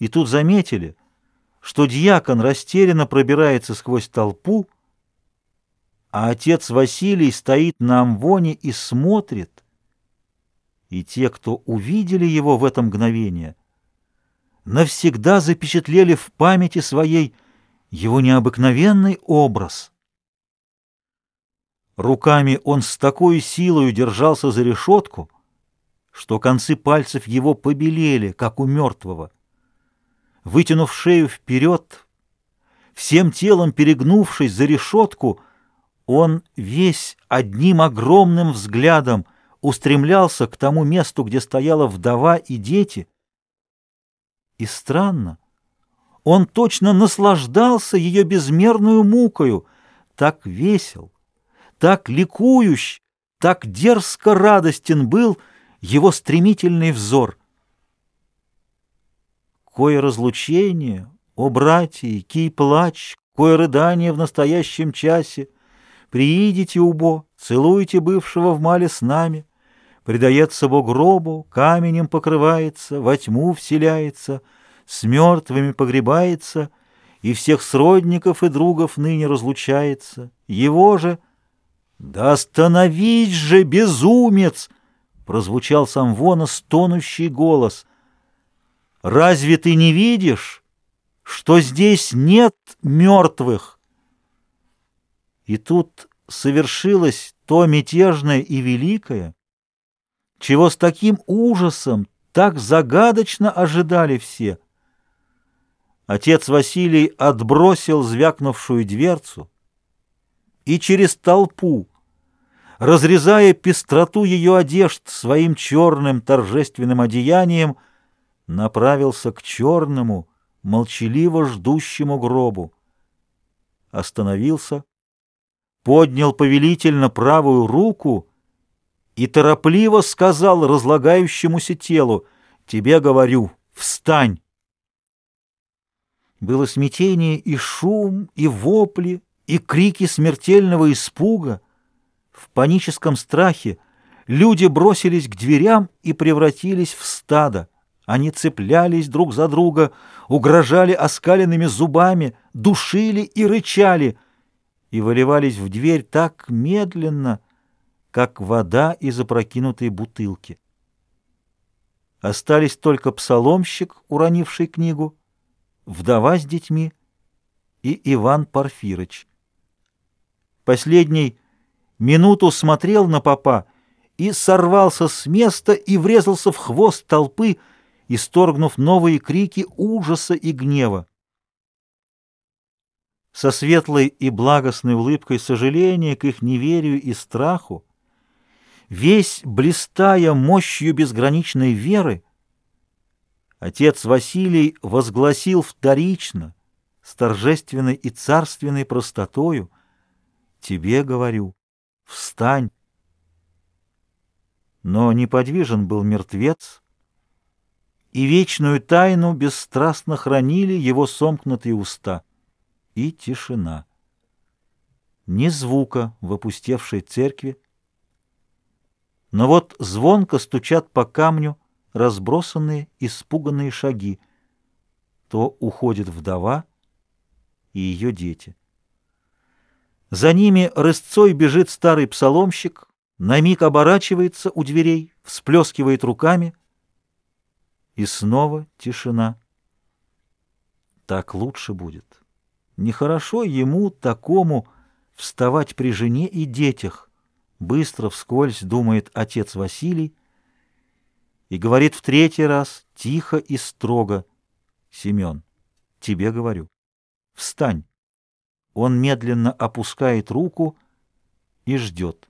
и тут заметили, что дьякон растерянно пробирается сквозь толпу, а отец Василий стоит на амвоне и смотрит. И те, кто увидели его в это мгновение, навсегда запечатлели в памяти своей его необыкновенный образ. Руками он с такой силой держался за решетку, что концы пальцев его побелели, как у мертвого. Вытянув шею вперед, всем телом перегнувшись за решетку, он весь одним огромным взглядом устремлялся к тому месту, где стояла вдова и дети. И странно, он точно наслаждался ее безмерную мукою, так весел, так ликующ, так дерзко радостен был его стремительный взор. Кое разлучение, о братья, кий плач, кое рыдание в настоящем часе, приидите, убо, целуйте бывшего в мале с нами, предается Бог гробу, каменем покрывается, во тьму вселяется, с мертвыми погребается, и всех сродников и другов ныне разлучается. Его же... «Да остановись же, безумец!» — прозвучал сам вона стонущий голос — Разве ты не видишь, что здесь нет мертвых? И тут совершилось то мятежное и великое, чего с таким ужасом так загадочно ожидали все. Отец Василий отбросил звякнувшую дверцу и через толпу, разрезая пестроту ее одежд своим черным торжественным одеянием, направился к черному, молчаливо ждущему гробу. Остановился, поднял повелительно правую руку и торопливо сказал разлагающемуся телу, «Тебе говорю, встань!» Было смятение и шум, и вопли, и крики смертельного испуга. В паническом страхе люди бросились к дверям и превратились в стадо. Они цеплялись друг за друга, угрожали оскаленными зубами, душили и рычали, и выливались в дверь так медленно, как вода из опрокинутой бутылки. Остались только псаломщик, уронивший книгу, вдова с детьми и Иван Порфирыч. Последний минуту смотрел на папа и сорвался с места и врезался в хвост толпы, исторгнув новые крики ужаса и гнева. Со светлой и благостной улыбкой сожаления к их неверию и страху, весь блистая мощью безграничной веры, отец Василий возгласил вторично, с торжественной и царственной простотою, «Тебе говорю, встань!» Но неподвижен был мертвец, и вечную тайну бесстрастно хранили его сомкнутые уста. И тишина. Ни звука в опустевшей церкви. Но вот звонко стучат по камню разбросанные, испуганные шаги. То уходит вдова и ее дети. За ними рысцой бежит старый псаломщик, на миг оборачивается у дверей, всплескивает руками — и снова тишина. Так лучше будет. Нехорошо ему, такому, вставать при жене и детях. Быстро вскользь думает отец Василий и говорит в третий раз, тихо и строго, «Семен, тебе говорю, встань». Он медленно опускает руку и ждет.